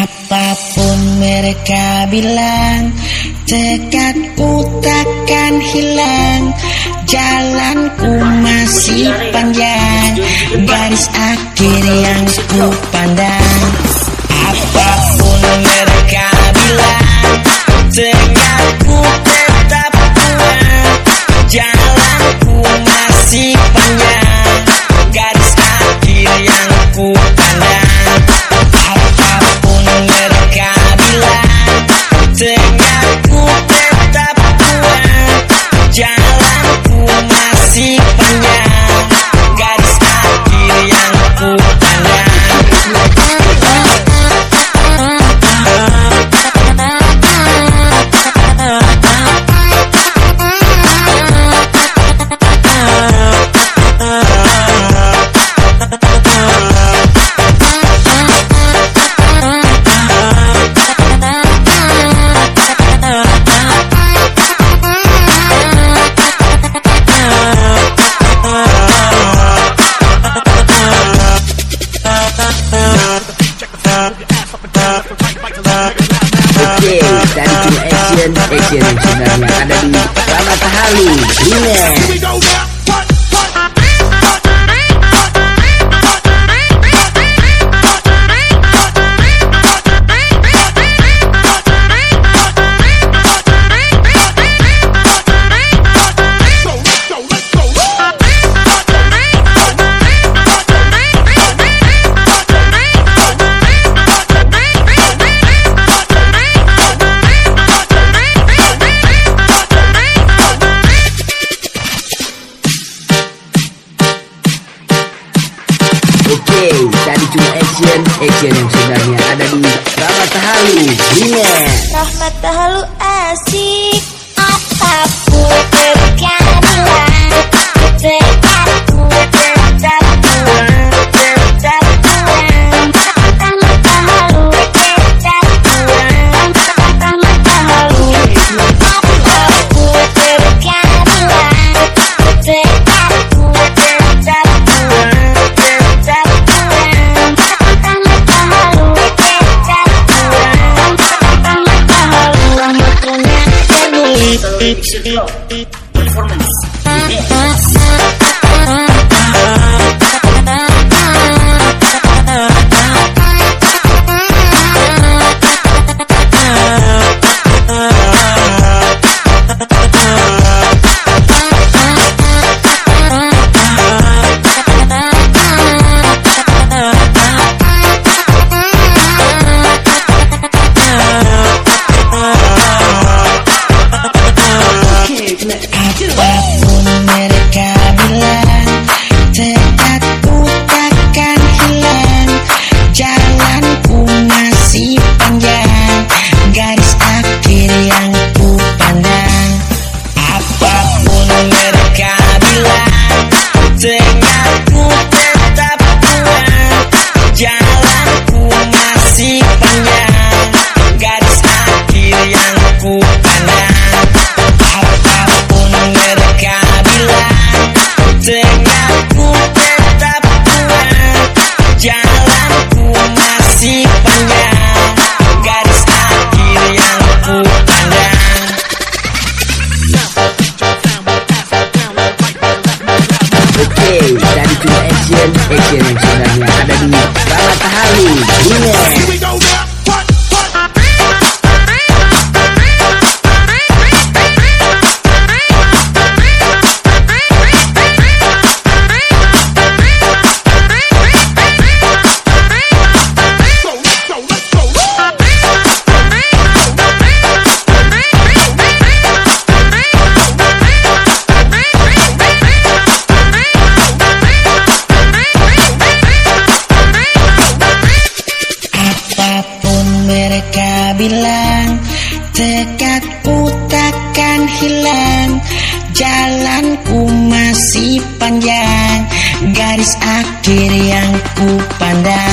Apa pun mereka bilang Tekadku takkan hilang. Jalanku masih panjang Garis akhir yang ku pandang. Apa pun mereka bilang Tekadku tetap kuat Jalanku masih panjang Garis akhir yang ku pandang masih yang sebenarnya ada di Ramata Halu. Remix. Oke, tadi cuma action, action yang sebenarnya ada di Ramata Halu. Remix. Rahmat halu asik Apa pun Chill. Akhir tadi cuma action, bilang Tekadku takkan hilang Jalanku masih panjang Garis akhir yang ku pandang